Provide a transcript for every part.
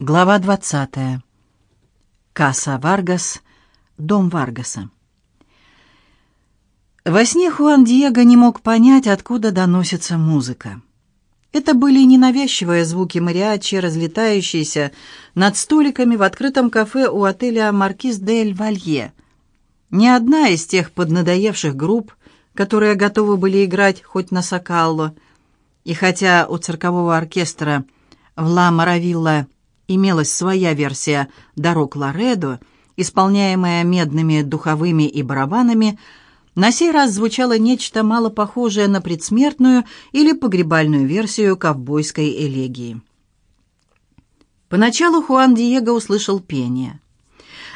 Глава 20. Каса Варгас. Дом Варгаса. Во сне Хуан Диего не мог понять, откуда доносится музыка. Это были ненавязчивые звуки мариачи, разлетающиеся над столиками в открытом кафе у отеля «Маркиз дель Валье». Ни одна из тех поднадоевших групп, которые готовы были играть хоть на Сокалло, и хотя у циркового оркестра в Ла Маравилла имелась своя версия «Дорог Лоредо», исполняемая медными духовыми и барабанами, на сей раз звучало нечто мало похожее на предсмертную или погребальную версию ковбойской элегии. Поначалу Хуан Диего услышал пение.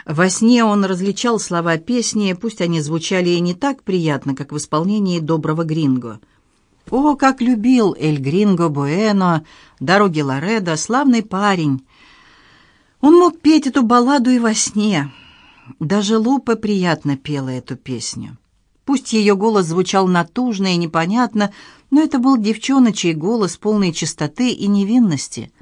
Во сне он различал слова песни, пусть они звучали и не так приятно, как в исполнении доброго гринго. О, как любил Эль Гринго Буэно, дороги Лоредо, славный парень, он мог петь эту балладу и во сне. Даже Лупа приятно пела эту песню. Пусть ее голос звучал натужно и непонятно, но это был девчоночий голос полной чистоты и невинности.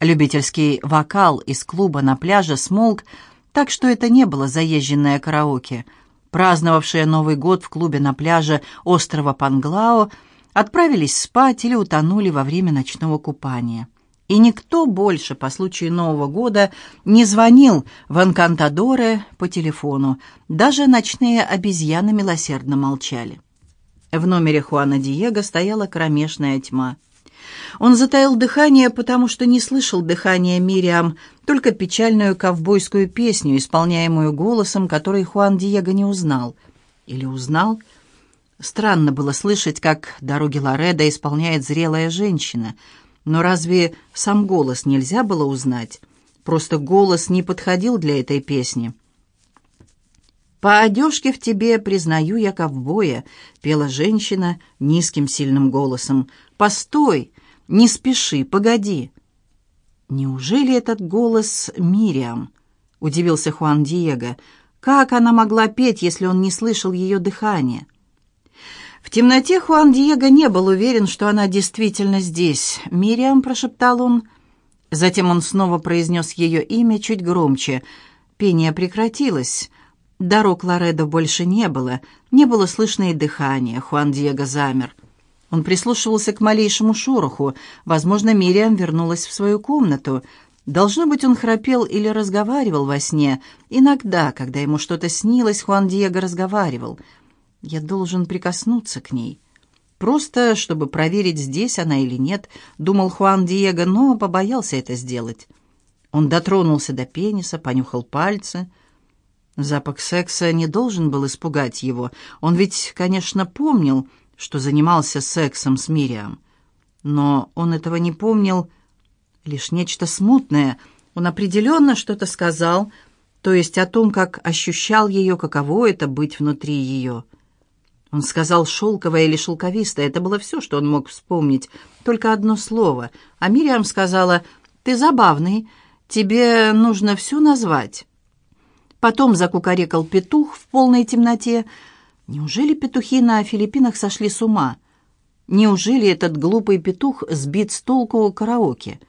Любительский вокал из клуба на пляже смолк, так что это не было заезженное караоке. Праздновавшие Новый год в клубе на пляже острова Панглао отправились спать или утонули во время ночного купания. И никто больше по случаю Нового года не звонил в Анкантадоре по телефону. Даже ночные обезьяны милосердно молчали. В номере Хуана Диего стояла кромешная тьма. Он затаил дыхание, потому что не слышал дыхания Мириам, только печальную ковбойскую песню, исполняемую голосом, который Хуан Диего не узнал. Или узнал? Странно было слышать, как «Дороги Лореда» исполняет зрелая женщина — но разве сам голос нельзя было узнать? Просто голос не подходил для этой песни. «По одежке в тебе признаю я ковбоя», — пела женщина низким сильным голосом. «Постой, не спеши, погоди». «Неужели этот голос Мириам?» — удивился Хуан Диего. «Как она могла петь, если он не слышал ее дыхания?» В темноте Хуан Диего не был уверен, что она действительно здесь. «Мириам», — прошептал он. Затем он снова произнес ее имя чуть громче. Пение прекратилось. Дорог Лоредо больше не было. Не было слышно и дыхания. Хуан Диего замер. Он прислушивался к малейшему шороху. Возможно, Мириам вернулась в свою комнату. Должно быть, он храпел или разговаривал во сне. Иногда, когда ему что-то снилось, Хуан Диего разговаривал — я должен прикоснуться к ней. Просто, чтобы проверить, здесь она или нет, думал Хуан Диего, но побоялся это сделать. Он дотронулся до пениса, понюхал пальцы. Запах секса не должен был испугать его. Он ведь, конечно, помнил, что занимался сексом с Мириам. Но он этого не помнил, лишь нечто смутное. Он определенно что-то сказал, то есть о том, как ощущал ее, каково это быть внутри ее. Он сказал «шелковое» или «шелковистое». Это было все, что он мог вспомнить. Только одно слово. А Мириам сказала «Ты забавный. Тебе нужно все назвать». Потом закукарекал петух в полной темноте. Неужели петухи на Филиппинах сошли с ума? Неужели этот глупый петух сбит с толку караоке?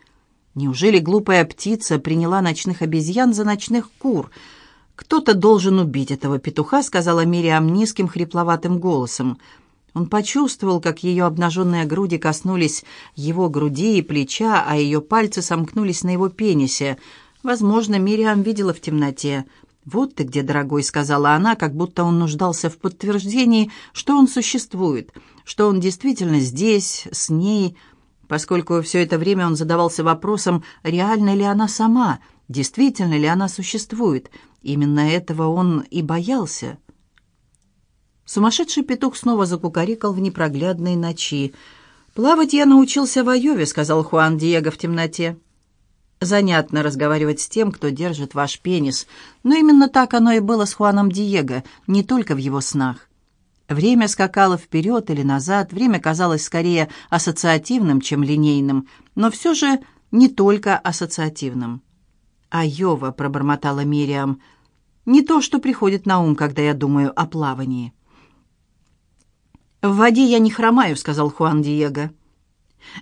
Неужели глупая птица приняла ночных обезьян за ночных кур — «Кто-то должен убить этого петуха», — сказала Мириам низким хрипловатым голосом. Он почувствовал, как ее обнаженные груди коснулись его груди и плеча, а ее пальцы сомкнулись на его пенисе. Возможно, Мириам видела в темноте. «Вот ты где, дорогой», — сказала она, как будто он нуждался в подтверждении, что он существует, что он действительно здесь, с ней, поскольку все это время он задавался вопросом, реальна ли она сама, действительно ли она существует, Именно этого он и боялся. Сумасшедший петух снова закукарекал в непроглядной ночи. «Плавать я научился в Айове», — сказал Хуан Диего в темноте. «Занятно разговаривать с тем, кто держит ваш пенис, но именно так оно и было с Хуаном Диего, не только в его снах. Время скакало вперед или назад, время казалось скорее ассоциативным, чем линейным, но все же не только ассоциативным. «Айова», — пробормотала Мириам, — не то, что приходит на ум, когда я думаю о плавании. «В воде я не хромаю», — сказал Хуан Диего.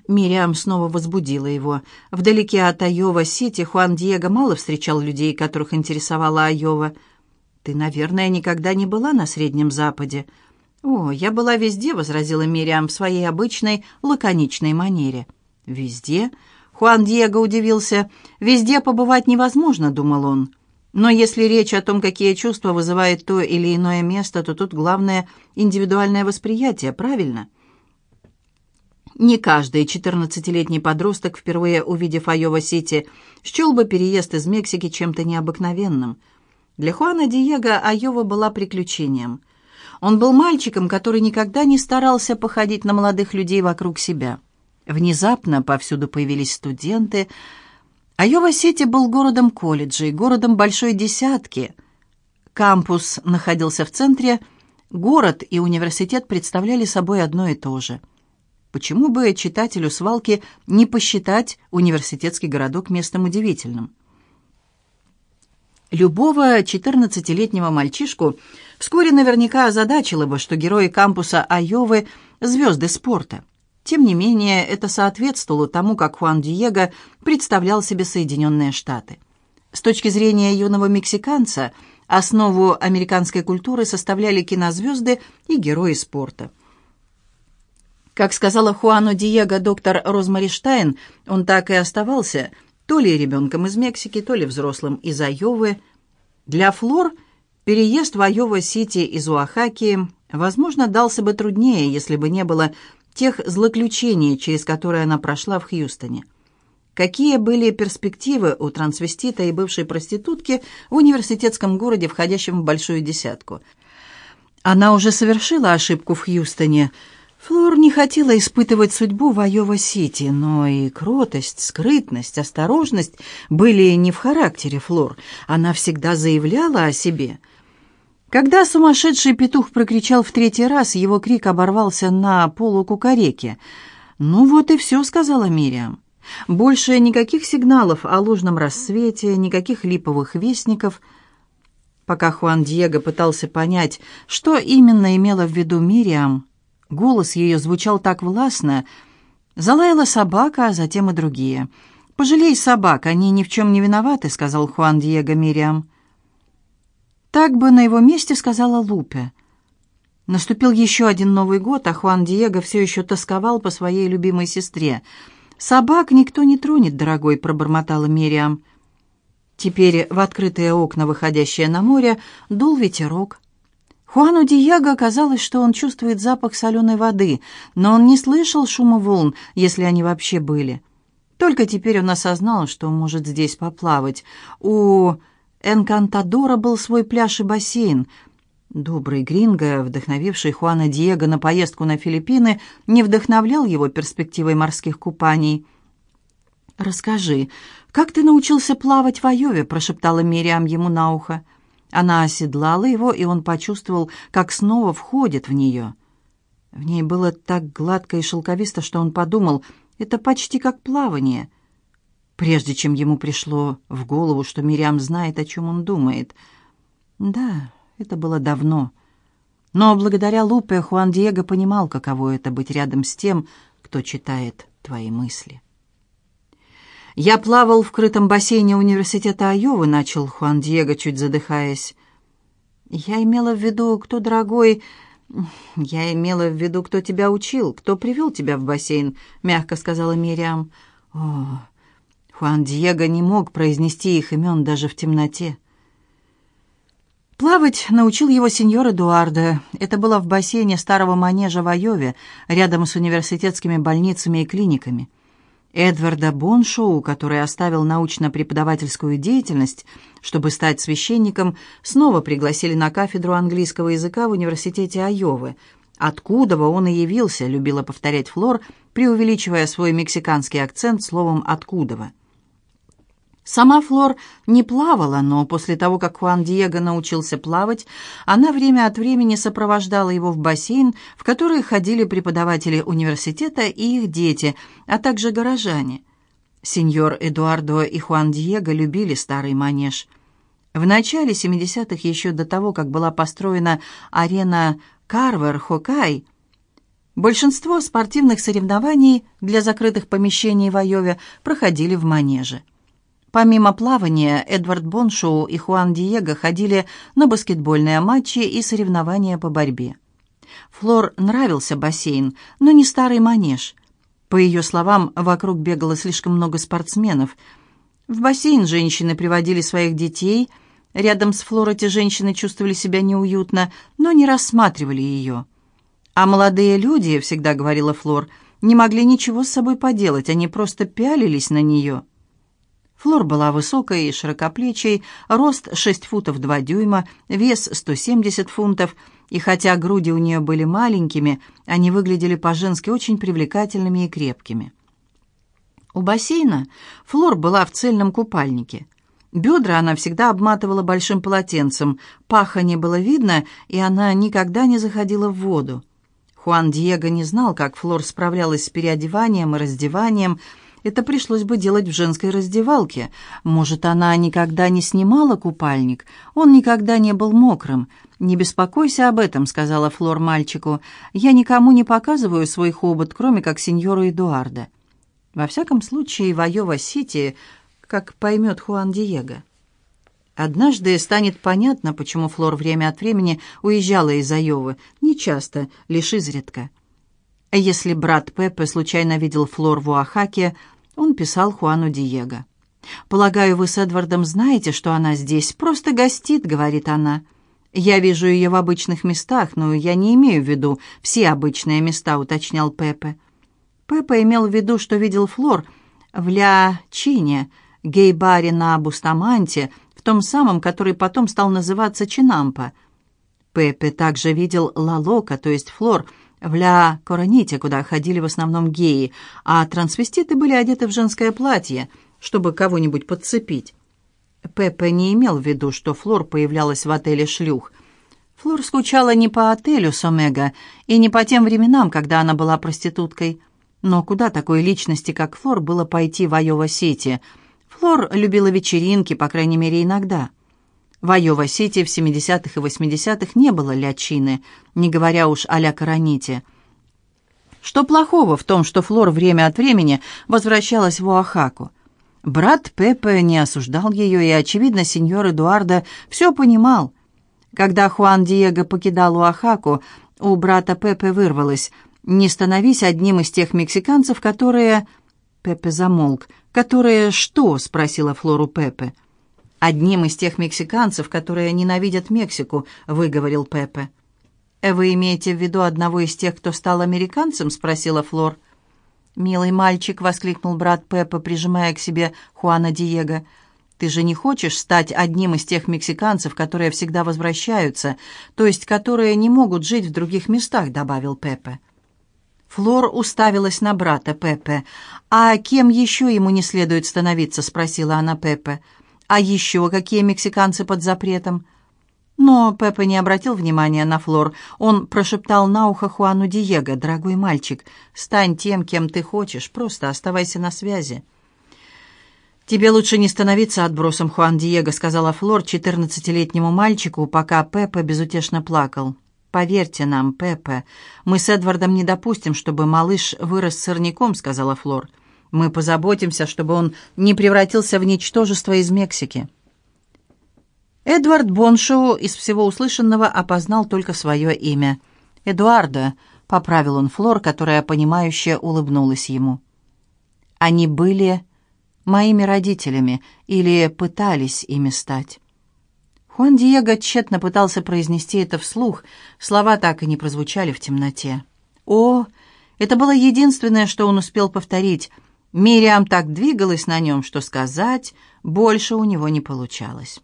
Мириам снова возбудила его. Вдалеке от Айова-Сити Хуан Диего мало встречал людей, которых интересовала Айова. «Ты, наверное, никогда не была на Среднем Западе?» «О, я была везде», — возразила Мириам в своей обычной лаконичной манере. «Везде?» — Хуан Диего удивился. «Везде побывать невозможно», — думал он. «Но если речь о том, какие чувства вызывает то или иное место, то тут главное — индивидуальное восприятие, правильно?» Не каждый 14-летний подросток, впервые увидев Айова-Сити, счел бы переезд из Мексики чем-то необыкновенным. Для Хуана Диего Айова была приключением. Он был мальчиком, который никогда не старался походить на молодых людей вокруг себя. Внезапно повсюду появились студенты. Айова-Сити был городом колледжей, городом большой десятки. Кампус находился в центре. Город и университет представляли собой одно и то же – Почему бы читателю свалки не посчитать университетский городок местом удивительным? Любого 14-летнего мальчишку вскоре наверняка озадачило бы, что герои кампуса Айовы – звезды спорта. Тем не менее, это соответствовало тому, как Хуан Диего представлял себе Соединенные Штаты. С точки зрения юного мексиканца, основу американской культуры составляли кинозвезды и герои спорта – как сказала Хуану Диего доктор Розмари Штайн, он так и оставался то ли ребенком из Мексики, то ли взрослым из Айовы. Для Флор переезд в Айова-Сити из Уахаки, возможно, дался бы труднее, если бы не было тех злоключений, через которые она прошла в Хьюстоне. Какие были перспективы у трансвестита и бывшей проститутки в университетском городе, входящем в большую десятку? Она уже совершила ошибку в Хьюстоне – Флор не хотела испытывать судьбу в Айова-Сити, но и кротость, скрытность, осторожность были не в характере Флор. Она всегда заявляла о себе. Когда сумасшедший петух прокричал в третий раз, его крик оборвался на полукукареке. «Ну вот и все», — сказала Мириам. «Больше никаких сигналов о ложном рассвете, никаких липовых вестников». Пока Хуан Диего пытался понять, что именно имела в виду Мириам, Голос ее звучал так властно. Залаяла собака, а затем и другие. «Пожалей собак, они ни в чем не виноваты», — сказал Хуан Диего Мириам. Так бы на его месте сказала Лупе. Наступил еще один Новый год, а Хуан Диего все еще тосковал по своей любимой сестре. «Собак никто не тронет, дорогой», — пробормотала Мириам. Теперь в открытые окна, выходящие на море, дул ветерок. Хуану Диего казалось, что он чувствует запах соленой воды, но он не слышал шума волн, если они вообще были. Только теперь он осознал, что может здесь поплавать. У Энкантадора был свой пляж и бассейн. Добрый Гринго, вдохновивший Хуана Диего на поездку на Филиппины, не вдохновлял его перспективой морских купаний. «Расскажи, как ты научился плавать в Айове?» – прошептала Мириам ему на ухо. Она оседлала его, и он почувствовал, как снова входит в нее. В ней было так гладко и шелковисто, что он подумал, это почти как плавание. Прежде чем ему пришло в голову, что Мириам знает, о чем он думает. Да, это было давно. Но благодаря Лупе Хуан Диего понимал, каково это быть рядом с тем, кто читает твои мысли. «Я плавал в крытом бассейне университета Айовы», — начал Хуан Диего, чуть задыхаясь. «Я имела в виду, кто дорогой...» «Я имела в виду, кто тебя учил, кто привел тебя в бассейн», — мягко сказала Мириам. «О...» Хуан Диего не мог произнести их имен даже в темноте. Плавать научил его сеньор Эдуардо. Это было в бассейне старого манежа в Айове, рядом с университетскими больницами и клиниками. Эдварда Боншоу, который оставил научно-преподавательскую деятельность, чтобы стать священником, снова пригласили на кафедру английского языка в университете Айовы. Откуда он и явился, любила повторять Флор, преувеличивая свой мексиканский акцент словом «откуда». Сама Флор не плавала, но после того, как Хуан Диего научился плавать, она время от времени сопровождала его в бассейн, в который ходили преподаватели университета и их дети, а также горожане. Сеньор Эдуардо и Хуан Диего любили старый манеж. В начале 70-х, еще до того, как была построена арена Карвер-Хокай, Большинство спортивных соревнований для закрытых помещений в Айове проходили в манеже. Помимо плавания, Эдвард Боншоу и Хуан Диего ходили на баскетбольные матчи и соревнования по борьбе. Флор нравился бассейн, но не старый манеж. По ее словам, вокруг бегало слишком много спортсменов. В бассейн женщины приводили своих детей. Рядом с Флор эти женщины чувствовали себя неуютно, но не рассматривали ее. А молодые люди, всегда говорила Флор, не могли ничего с собой поделать, они просто пялились на нее. Флор была высокой и широкоплечей, рост 6 футов 2 дюйма, вес 170 фунтов, и хотя груди у нее были маленькими, они выглядели по-женски очень привлекательными и крепкими. У бассейна Флор была в цельном купальнике. Бедра она всегда обматывала большим полотенцем, паха не было видно, и она никогда не заходила в воду. Хуан Диего не знал, как Флор справлялась с переодеванием и раздеванием. Это пришлось бы делать в женской раздевалке. Может, она никогда не снимала купальник? Он никогда не был мокрым. «Не беспокойся об этом», — сказала Флор мальчику. «Я никому не показываю свой хобот, кроме как сеньору Эдуарда». Во всяком случае, в Айова-Сити, как поймет Хуан Диего. Однажды станет понятно, почему Флор время от времени уезжала из Айовы. Не часто, лишь изредка. Если брат Пеппе случайно видел Флор в Уахаке, он писал Хуану Диего. «Полагаю, вы с Эдвардом знаете, что она здесь. Просто гостит», — говорит она. «Я вижу ее в обычных местах, но я не имею в виду все обычные места», — уточнял Пеппе. Пеппе имел в виду, что видел Флор в Ля Чине, гей-баре на Бустаманте, том самом, который потом стал называться Чинампа. Пеппе также видел Лалока, то есть Флор, в Ля Короните, куда ходили в основном геи, а трансвеститы были одеты в женское платье, чтобы кого-нибудь подцепить. Пеппе не имел в виду, что Флор появлялась в отеле «Шлюх». Флор скучала не по отелю с Омега и не по тем временам, когда она была проституткой. Но куда такой личности, как Флор, было пойти в Айова-Сити – Флор любила вечеринки, по крайней мере, иногда. В Айова-Сити в 70-х и 80-х не было лячины, не говоря уж о ля-караните. Что плохого в том, что Флор время от времени возвращалась в Оахаку? Брат Пепе не осуждал ее, и, очевидно, сеньор Эдуардо все понимал. Когда Хуан Диего покидал Оахаку, у брата Пепе вырвалось «Не становись одним из тех мексиканцев, которые...» Пепе замолк. «Которые что?» — спросила Флору Пепе. «Одним из тех мексиканцев, которые ненавидят Мексику», — выговорил Пепе. «Э, «Вы имеете в виду одного из тех, кто стал американцем?» — спросила Флор. «Милый мальчик», — воскликнул брат Пепе, прижимая к себе Хуана Диего. «Ты же не хочешь стать одним из тех мексиканцев, которые всегда возвращаются, то есть которые не могут жить в других местах», — добавил Пепе. Флор уставилась на брата Пепе. «А кем еще ему не следует становиться?» — спросила она Пепе. «А еще какие мексиканцы под запретом?» Но Пепе не обратил внимания на Флор. Он прошептал на ухо Хуану Диего, «Дорогой мальчик, стань тем, кем ты хочешь, просто оставайся на связи». «Тебе лучше не становиться отбросом, Хуан Диего», — сказала Флор четырнадцатилетнему мальчику, пока Пепе безутешно плакал. «Поверьте нам, Пеппа, мы с Эдвардом не допустим, чтобы малыш вырос сорняком», — сказала Флор. «Мы позаботимся, чтобы он не превратился в ничтожество из Мексики». Эдвард Боншоу из всего услышанного опознал только свое имя. «Эдуарда», — поправил он Флор, которая, понимающе улыбнулась ему. «Они были моими родителями или пытались ими стать». Хуан Диего тщетно пытался произнести это вслух, слова так и не прозвучали в темноте. О, это было единственное, что он успел повторить. Мириам так двигалась на нем, что сказать больше у него не получалось.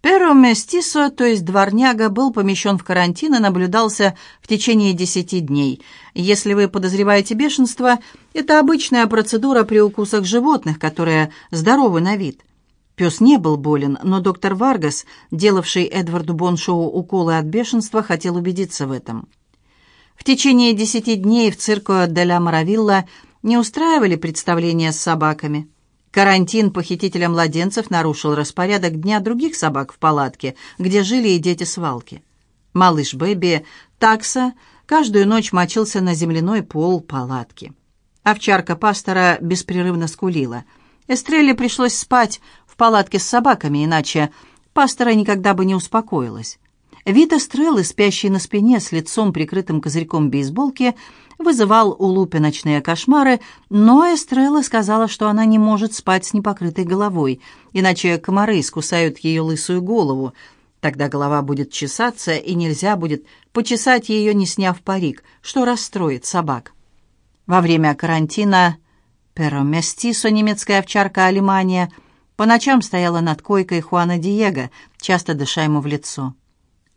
Перо Местисо, то есть дворняга, был помещен в карантин и наблюдался в течение десяти дней. Если вы подозреваете бешенство, это обычная процедура при укусах животных, которые здоровы на вид. Пес не был болен, но доктор Варгас, делавший Эдварду Боншоу уколы от бешенства, хотел убедиться в этом. В течение десяти дней в цирко де ла Маравилла не устраивали представления с собаками. Карантин похитителя младенцев нарушил распорядок дня других собак в палатке, где жили и дети свалки. Малыш Бэби, такса, каждую ночь мочился на земляной пол палатки. Овчарка пастора беспрерывно скулила. Эстрелле пришлось спать в палатке с собаками, иначе пастора никогда бы не успокоилась. Вид Эстреллы, спящей на спине с лицом, прикрытым козырьком бейсболки, вызывал у Лупи ночные кошмары, но Эстрелла сказала, что она не может спать с непокрытой головой, иначе комары искусают ее лысую голову. Тогда голова будет чесаться, и нельзя будет почесать ее, не сняв парик, что расстроит собак. Во время карантина Перо Местисо, немецкая овчарка Алимания, по ночам стояла над койкой Хуана Диего, часто дыша ему в лицо.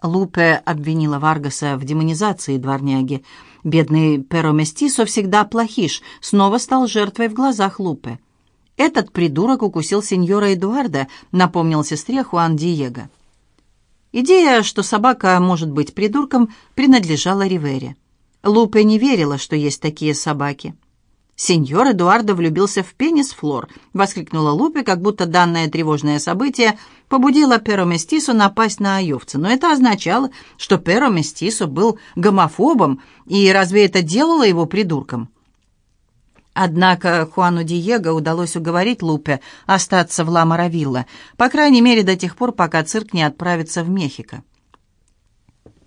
Лупе обвинила Варгаса в демонизации дворняги. Бедный Перо Местисо всегда плохиш, снова стал жертвой в глазах Лупе. «Этот придурок укусил сеньора Эдуарда», — напомнил сестре Хуан Диего. Идея, что собака может быть придурком, принадлежала Ривере. Лупе не верила, что есть такие собаки. «Сеньор Эдуардо влюбился в пенис Флор», — воскликнула Лупе, как будто данное тревожное событие побудило Перо Местисо напасть на Айовца. Но это означало, что Перо Местисо был гомофобом, и разве это делало его придурком? Однако Хуану Диего удалось уговорить Лупе остаться в Ла-Маравилла, по крайней мере до тех пор, пока цирк не отправится в Мехико.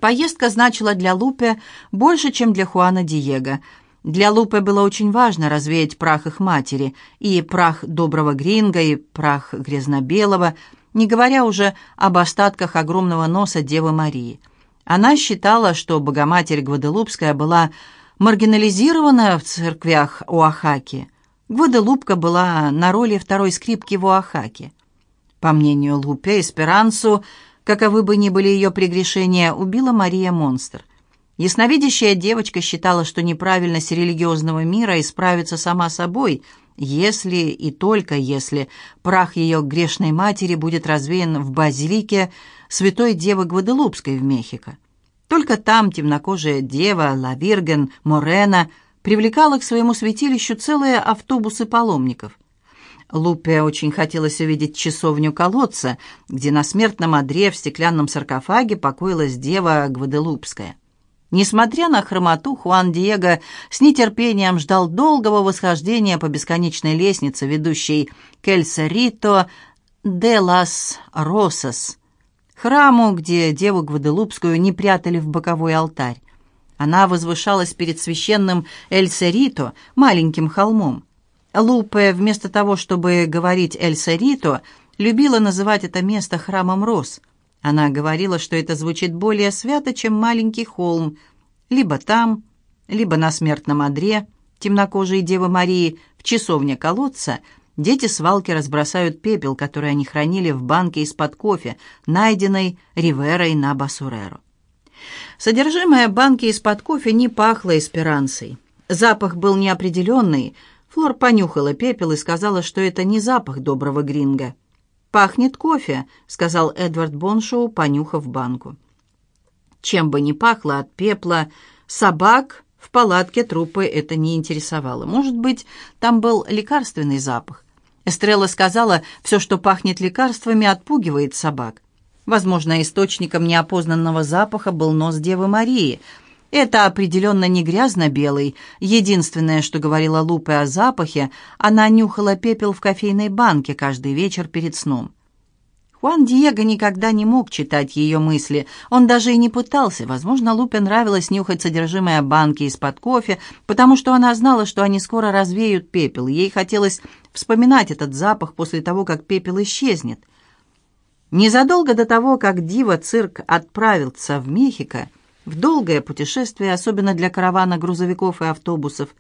Поездка значила для Лупе больше, чем для Хуана Диего. Для Лупе было очень важно развеять прах их матери, и прах доброго гринга, и прах грязнобелого, не говоря уже об остатках огромного носа Девы Марии. Она считала, что Богоматерь Гваделупская была маргинализирована в церквях Оахаки. Гваделупка была на роли второй скрипки в Оахаке. По мнению Лупе, Эсперансу Каковы бы ни были ее прегрешения, убила Мария монстр. Ясновидящая девочка считала, что неправильность религиозного мира исправится сама собой, если и только если прах ее грешной матери будет развеян в базилике Святой Девы Гваделупской в Мехико. Только там темнокожая дева Лавирген Морена привлекала к своему святилищу целые автобусы паломников – Лупе очень хотелось увидеть часовню колодца, где на смертном одре в стеклянном саркофаге покоилась дева Гваделупская. Несмотря на хромоту, Хуан Диего с нетерпением ждал долгого восхождения по бесконечной лестнице, ведущей к Эль-Сарито де лас Росас, храму, где деву Гваделупскую не прятали в боковой алтарь. Она возвышалась перед священным Эль-Сарито, маленьким холмом. Лупе, вместо того, чтобы говорить «Эль-Сарито», любила называть это место храмом роз. Она говорила, что это звучит более свято, чем маленький холм, либо там, либо на смертном одре, темнокожей Девы Марии, в часовне колодца, дети свалки разбросают пепел, который они хранили в банке из-под кофе, найденной Риверой на Басуреро. Содержимое банки из-под кофе не пахло эсперансой. Запах был неопределенный, Флор понюхала пепел и сказала, что это не запах доброго гринга. «Пахнет кофе», — сказал Эдвард Боншоу, понюхав банку. Чем бы ни пахло от пепла, собак в палатке трупы это не интересовало. Может быть, там был лекарственный запах. Эстрелла сказала, все, что пахнет лекарствами, отпугивает собак. Возможно, источником неопознанного запаха был нос Девы Марии — это определенно не грязно-белый. Единственное, что говорила Лупе о запахе, она нюхала пепел в кофейной банке каждый вечер перед сном. Хуан Диего никогда не мог читать ее мысли. Он даже и не пытался. Возможно, Лупе нравилось нюхать содержимое банки из-под кофе, потому что она знала, что они скоро развеют пепел. Ей хотелось вспоминать этот запах после того, как пепел исчезнет. Незадолго до того, как Дива Цирк отправился в Мехико, в долгое путешествие, особенно для каравана грузовиков и автобусов,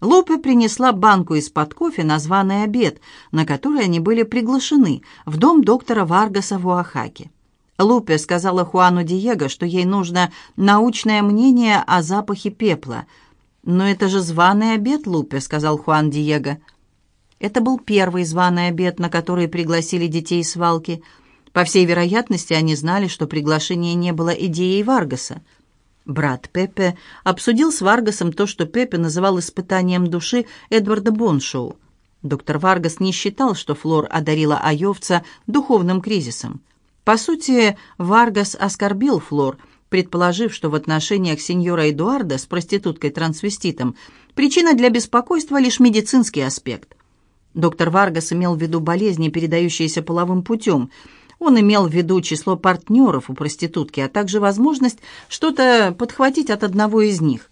Лупе принесла банку из-под кофе на званый обед, на который они были приглашены, в дом доктора Варгаса в Уахаке. Лупе сказала Хуану Диего, что ей нужно научное мнение о запахе пепла. «Но это же званый обед, Лупе», — сказал Хуан Диего. Это был первый званый обед, на который пригласили детей свалки. По всей вероятности, они знали, что приглашение не было идеей Варгаса. Брат Пепе обсудил с Варгасом то, что Пепе называл испытанием души Эдварда Боншоу. Доктор Варгас не считал, что Флор одарила Айовца духовным кризисом. По сути, Варгас оскорбил Флор, предположив, что в отношениях сеньора Эдуарда с проституткой-трансвеститом причина для беспокойства лишь медицинский аспект. Доктор Варгас имел в виду болезни, передающиеся половым путем. Он имел в виду число партнеров у проститутки, а также возможность что-то подхватить от одного из них.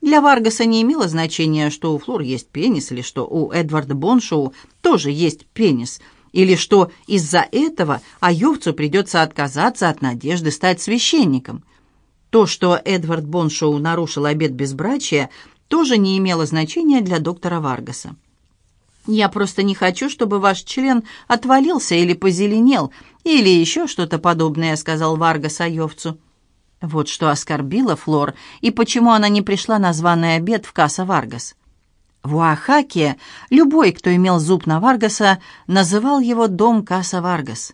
Для Варгаса не имело значения, что у Флор есть пенис, или что у Эдварда Боншоу тоже есть пенис, или что из-за этого Айовцу придется отказаться от надежды стать священником. То, что Эдвард Боншоу нарушил обет безбрачия, тоже не имело значения для доктора Варгаса. «Я просто не хочу, чтобы ваш член отвалился или позеленел, или еще что-то подобное», — сказал Варгас Айовцу. Вот что оскорбило Флор, и почему она не пришла на званый обед в Каса Варгас. В Уахаке любой, кто имел зуб на Варгаса, называл его «дом Каса Варгас».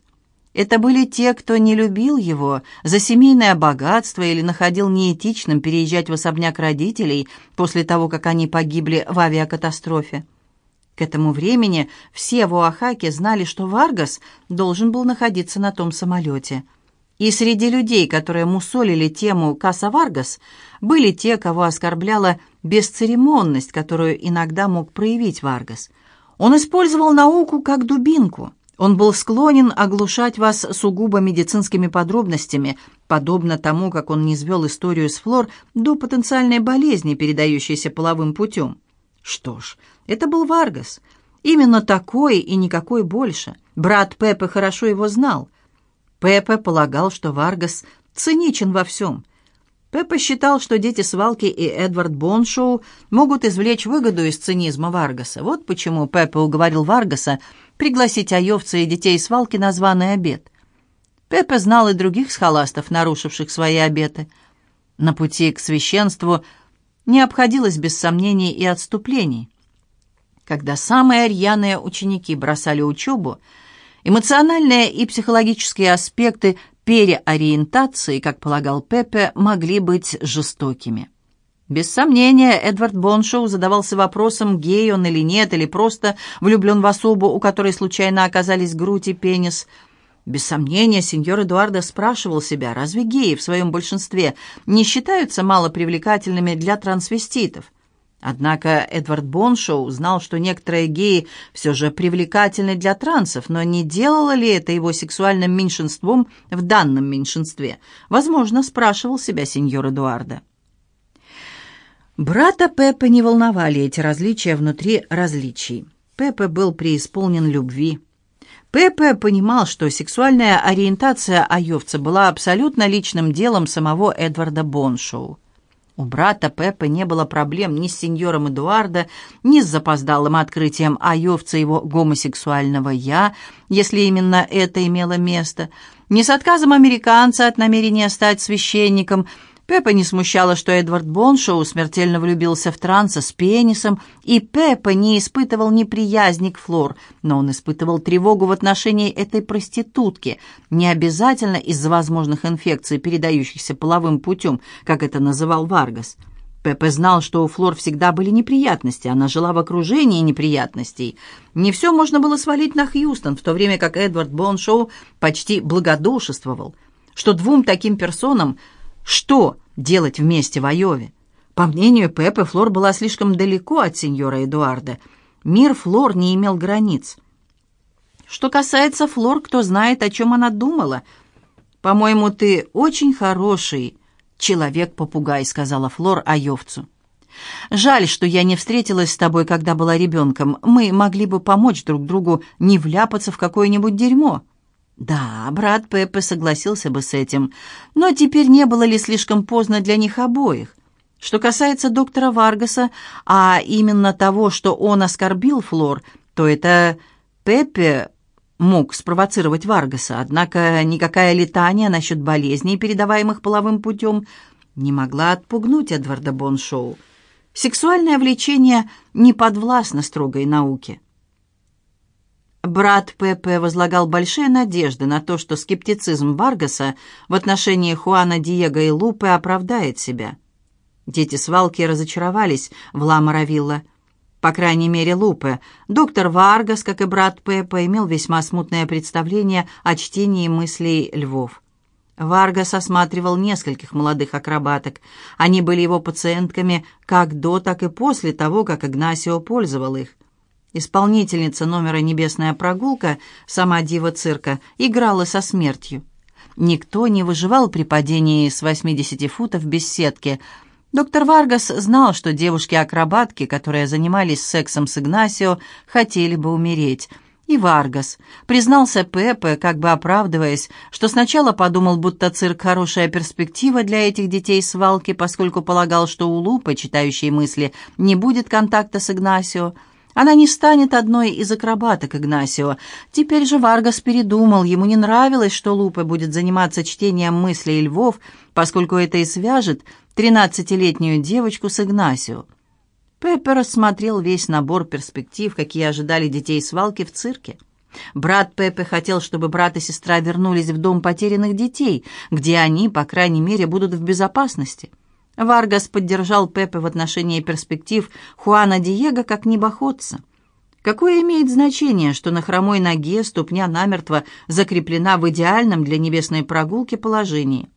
Это были те, кто не любил его за семейное богатство или находил неэтичным переезжать в особняк родителей после того, как они погибли в авиакатастрофе. К этому времени все в Уахаке знали, что Варгас должен был находиться на том самолете – и среди людей, которые мусолили тему Каса Варгас, были те, кого оскорбляла бесцеремонность, которую иногда мог проявить Варгас. Он использовал науку как дубинку. Он был склонен оглушать вас сугубо медицинскими подробностями, подобно тому, как он не свел историю с Флор до потенциальной болезни, передающейся половым путем. Что ж, это был Варгас. Именно такой и никакой больше. Брат Пепе хорошо его знал. Пепе полагал, что Варгас циничен во всем. Пепе считал, что дети Свалки и Эдвард Боншоу могут извлечь выгоду из цинизма Варгаса. Вот почему Пепе уговорил Варгаса пригласить Айовца и детей Свалки на званый обед. Пепе знал и других схоластов, нарушивших свои обеты. На пути к священству не обходилось без сомнений и отступлений. Когда самые рьяные ученики бросали учебу, Эмоциональные и психологические аспекты переориентации, как полагал Пепе, могли быть жестокими. Без сомнения, Эдвард Боншоу задавался вопросом, гей он или нет, или просто влюблен в особу, у которой случайно оказались грудь и пенис. Без сомнения, сеньор Эдуардо спрашивал себя, разве геи в своем большинстве не считаются малопривлекательными для трансвеститов? Однако Эдвард Боншоу знал, что некоторые геи все же привлекательны для трансов, но не делало ли это его сексуальным меньшинством в данном меньшинстве? Возможно, спрашивал себя сеньор Эдуарда. Брата Пеппа не волновали эти различия внутри различий. Пеппа был преисполнен любви. Пеппа понимал, что сексуальная ориентация Айовца была абсолютно личным делом самого Эдварда Боншоу. У брата Пеппа не было проблем ни с сеньором Эдуардо, ни с запоздалым открытием Айовца его гомосексуального «я», если именно это имело место, ни с отказом американца от намерения стать священником – Пеппа не смущало, что Эдвард Боншоу смертельно влюбился в транса с пенисом, и Пеппа не испытывал неприязни к Флор, но он испытывал тревогу в отношении этой проститутки, не обязательно из-за возможных инфекций, передающихся половым путем, как это называл Варгас. Пеппа знал, что у Флор всегда были неприятности, она жила в окружении неприятностей. Не все можно было свалить на Хьюстон, в то время как Эдвард Боншоу почти благодушествовал, что двум таким персонам – что делать вместе в Айове? По мнению Пеппы, Флор была слишком далеко от сеньора Эдуарда. Мир Флор не имел границ. Что касается Флор, кто знает, о чем она думала. «По-моему, ты очень хороший человек-попугай», — сказала Флор Айовцу. «Жаль, что я не встретилась с тобой, когда была ребенком. Мы могли бы помочь друг другу не вляпаться в какое-нибудь дерьмо». Да, брат Пеппе согласился бы с этим, но теперь не было ли слишком поздно для них обоих? Что касается доктора Варгаса, а именно того, что он оскорбил Флор, то это Пеппе мог спровоцировать Варгаса, однако никакая летания насчет болезней, передаваемых половым путем, не могла отпугнуть Эдварда Боншоу. Сексуальное влечение не подвластно строгой науке. Брат Пепе возлагал большие надежды на то, что скептицизм Варгаса в отношении Хуана Диего и Лупы оправдает себя. Дети свалки разочаровались в Ла Маравилла. По крайней мере, Лупе. Доктор Варгас, как и брат Пепе, имел весьма смутное представление о чтении мыслей львов. Варгас осматривал нескольких молодых акробаток. Они были его пациентками как до, так и после того, как Игнасио пользовал их. Исполнительница номера «Небесная прогулка», сама дива цирка, играла со смертью. Никто не выживал при падении с 80 футов без сетки. Доктор Варгас знал, что девушки-акробатки, которые занимались сексом с Игнасио, хотели бы умереть – и Варгас. Признался Пепе, как бы оправдываясь, что сначала подумал, будто цирк хорошая перспектива для этих детей свалки, поскольку полагал, что у Лупе, читающей мысли, не будет контакта с Игнасио. Она не станет одной из акробаток Игнасио. Теперь же Варгас передумал, ему не нравилось, что Лупе будет заниматься чтением мыслей львов, поскольку это и свяжет тринадцатилетнюю девочку с Игнасио. Пеппер рассмотрел весь набор перспектив, какие ожидали детей свалки в цирке. Брат Пеппе хотел, чтобы брат и сестра вернулись в дом потерянных детей, где они, по крайней мере, будут в безопасности. Варгас поддержал Пеппе в отношении перспектив Хуана Диего как небоходца. Какое имеет значение, что на хромой ноге ступня намертво закреплена в идеальном для небесной прогулки положении?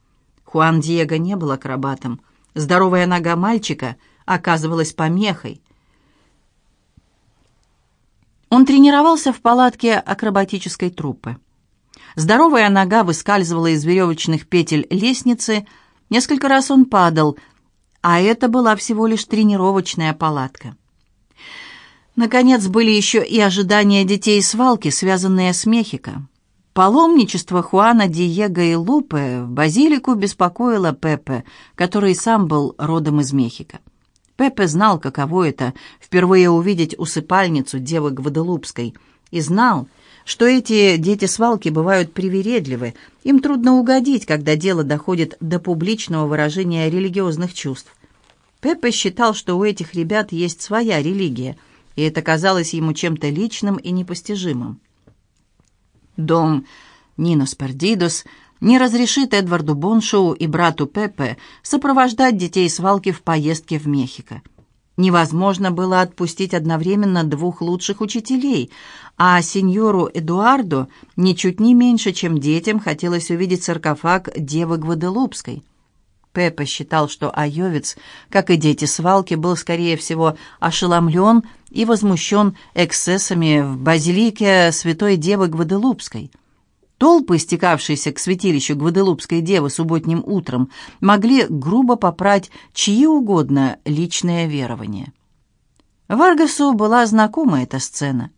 Хуан Диего не был акробатом. Здоровая нога мальчика — оказывалась помехой. Он тренировался в палатке акробатической труппы. Здоровая нога выскальзывала из веревочных петель лестницы, несколько раз он падал, а это была всего лишь тренировочная палатка. Наконец, были еще и ожидания детей свалки, связанные с Мехико. Паломничество Хуана Диего и Лупе в базилику беспокоило Пепе, который сам был родом из Мехико. Пепе знал, каково это — впервые увидеть усыпальницу девы Гваделупской, и знал, что эти дети-свалки бывают привередливы, им трудно угодить, когда дело доходит до публичного выражения религиозных чувств. Пепе считал, что у этих ребят есть своя религия, и это казалось ему чем-то личным и непостижимым. Дом Нинос Пердидос не разрешит Эдварду Боншоу и брату Пепе сопровождать детей свалки в поездке в Мехико. Невозможно было отпустить одновременно двух лучших учителей, а сеньору Эдуарду ничуть не меньше, чем детям, хотелось увидеть саркофаг Девы Гваделупской. Пепе считал, что Айовец, как и дети свалки, был, скорее всего, ошеломлен и возмущен эксцессами в базилике Святой Девы Гваделупской – Толпы, стекавшиеся к святилищу Гваделупской девы субботним утром, могли грубо попрать чьи угодно личное верование. Варгасу была знакома эта сцена.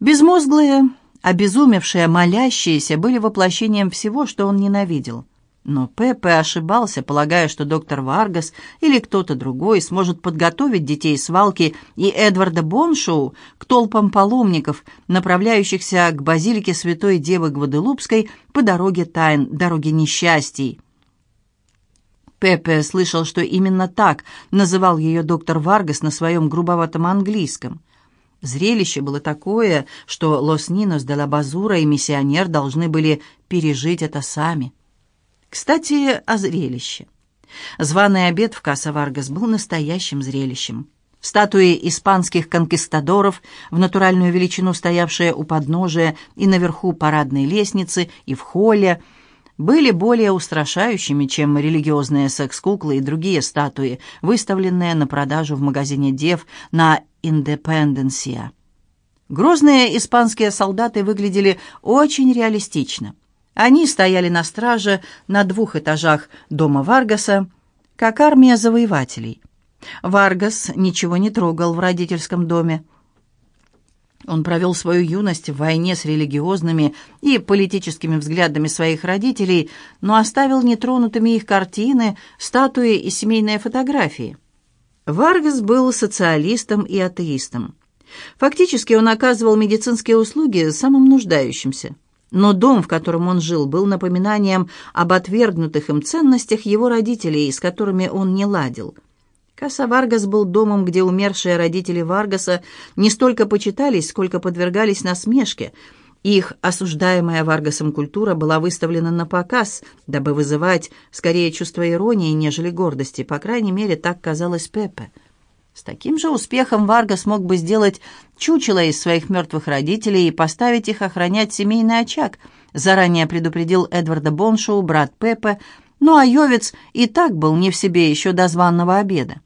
Безмозглые, обезумевшие, молящиеся были воплощением всего, что он ненавидел — но Пепе ошибался, полагая, что доктор Варгас или кто-то другой сможет подготовить детей свалки и Эдварда Боншоу к толпам паломников, направляющихся к базилике Святой Девы Гваделупской по дороге тайн, дороге несчастий. Пепе слышал, что именно так называл ее доктор Варгас на своем грубоватом английском. Зрелище было такое, что los niños de la basura и миссионер должны были пережить это сами. Кстати, о зрелище. Званый обед в Каса Варгас был настоящим зрелищем. Статуи испанских конкистадоров, в натуральную величину стоявшие у подножия и наверху парадной лестницы, и в холле, были более устрашающими, чем религиозные секс-куклы и другие статуи, выставленные на продажу в магазине Дев на Индепенденсия. Грозные испанские солдаты выглядели очень реалистично – они стояли на страже на двух этажах дома Варгаса, как армия завоевателей. Варгас ничего не трогал в родительском доме. Он провел свою юность в войне с религиозными и политическими взглядами своих родителей, но оставил нетронутыми их картины, статуи и семейные фотографии. Варгас был социалистом и атеистом. Фактически он оказывал медицинские услуги самым нуждающимся – но дом, в котором он жил, был напоминанием об отвергнутых им ценностях его родителей, с которыми он не ладил. Каса Варгас был домом, где умершие родители Варгаса не столько почитались, сколько подвергались насмешке. Их осуждаемая Варгасом культура была выставлена на показ, дабы вызывать скорее чувство иронии, нежели гордости. По крайней мере, так казалось Пепе. С таким же успехом Варгас мог бы сделать чучело из своих мертвых родителей и поставить их охранять семейный очаг, заранее предупредил Эдварда Боншоу, брат Пеппа, ну а Йовец и так был не в себе еще до званного обеда.